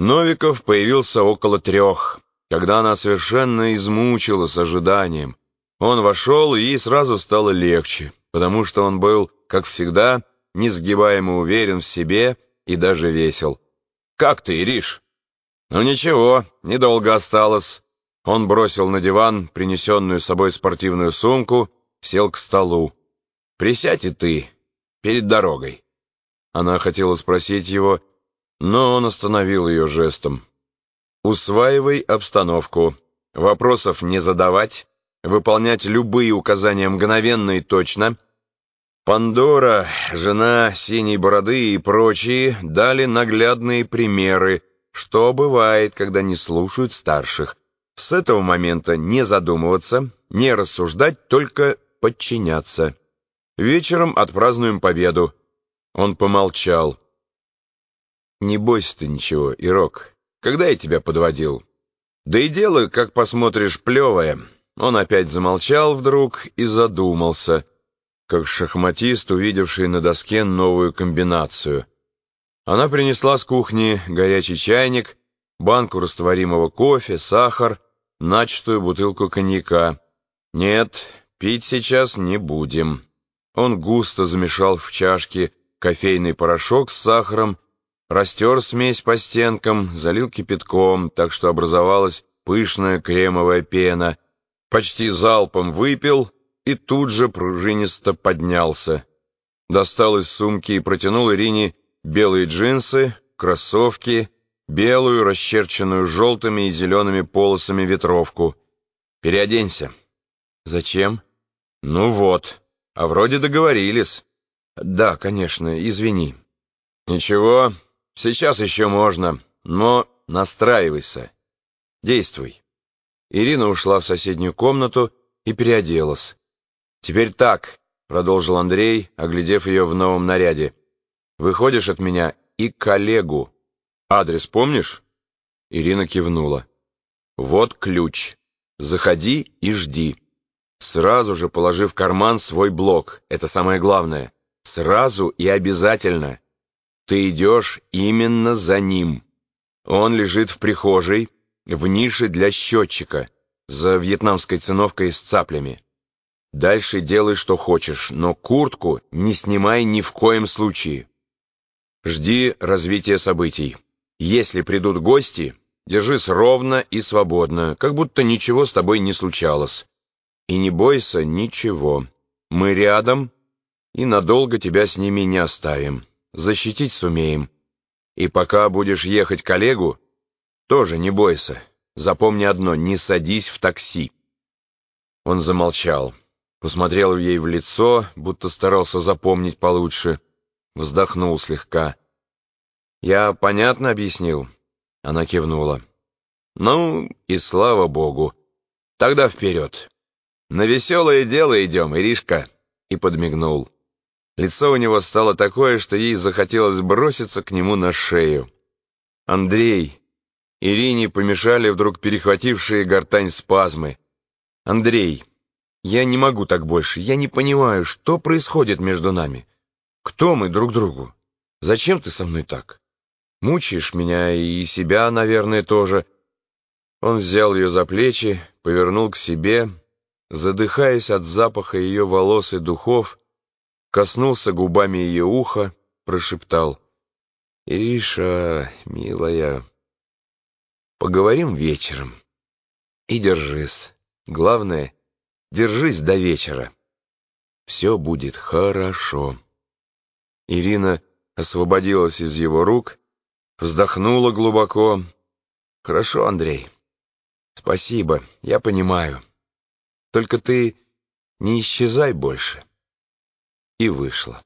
Новиков появился около трех, когда она совершенно измучилась ожиданием. Он вошел, и ей сразу стало легче, потому что он был, как всегда, несгибаемо уверен в себе и даже весел. «Как ты, Ириш?» «Ну ничего, недолго осталось». Он бросил на диван принесенную собой спортивную сумку, сел к столу. «Присядь и ты, перед дорогой». Она хотела спросить его, но он остановил ее жестом. «Усваивай обстановку. Вопросов не задавать, выполнять любые указания мгновенно и точно». Пандора, жена Синей Бороды и прочие дали наглядные примеры, что бывает, когда не слушают старших. С этого момента не задумываться, не рассуждать, только подчиняться. Вечером отпразднуем победу. Он помолчал. «Не бойся ты ничего, Ирок. Когда я тебя подводил?» «Да и дело, как посмотришь, плевое». Он опять замолчал вдруг и задумался, как шахматист, увидевший на доске новую комбинацию. Она принесла с кухни горячий чайник, банку растворимого кофе, сахар, начатую бутылку коньяка. «Нет, пить сейчас не будем». Он густо замешал в чашке кофейный порошок с сахаром, растер смесь по стенкам, залил кипятком, так что образовалась пышная кремовая пена, почти залпом выпил и тут же пружинисто поднялся. Достал из сумки и протянул Ирине белые джинсы, кроссовки, белую, расчерченную желтыми и зелеными полосами ветровку. «Переоденься». «Зачем?» «Ну вот, а вроде договорились». «Да, конечно, извини». «Ничего, сейчас еще можно, но настраивайся. Действуй». Ирина ушла в соседнюю комнату и переоделась. «Теперь так», — продолжил Андрей, оглядев ее в новом наряде. «Выходишь от меня и коллегу. Адрес помнишь?» Ирина кивнула. «Вот ключ. Заходи и жди. Сразу же положи в карман свой блок. Это самое главное. Сразу и обязательно. Ты идешь именно за ним. Он лежит в прихожей, в нише для счетчика, за вьетнамской циновкой с цаплями. Дальше делай, что хочешь, но куртку не снимай ни в коем случае. Жди развития событий. Если придут гости, держись ровно и свободно, как будто ничего с тобой не случалось. И не бойся ничего. Мы рядом, и надолго тебя с ними не оставим. Защитить сумеем. И пока будешь ехать к Олегу, тоже не бойся. Запомни одно, не садись в такси. Он замолчал, посмотрел ей в лицо, будто старался запомнить получше, вздохнул слегка. «Я понятно объяснил?» Она кивнула. «Ну, и слава богу. Тогда вперед. На веселое дело идем, Иришка!» И подмигнул. Лицо у него стало такое, что ей захотелось броситься к нему на шею. «Андрей!» Ирине помешали вдруг перехватившие гортань спазмы. «Андрей, я не могу так больше. Я не понимаю, что происходит между нами. Кто мы друг другу? Зачем ты со мной так? Мучаешь меня и себя, наверное, тоже». Он взял ее за плечи, повернул к себе, задыхаясь от запаха ее волос и духов, коснулся губами ее уха, прошептал. «Ириша, милая, поговорим вечером. И держись. Главное, держись до вечера. Все будет хорошо». Ирина освободилась из его рук, вздохнула глубоко. «Хорошо, Андрей. Спасибо, я понимаю. Только ты не исчезай больше» и вышла.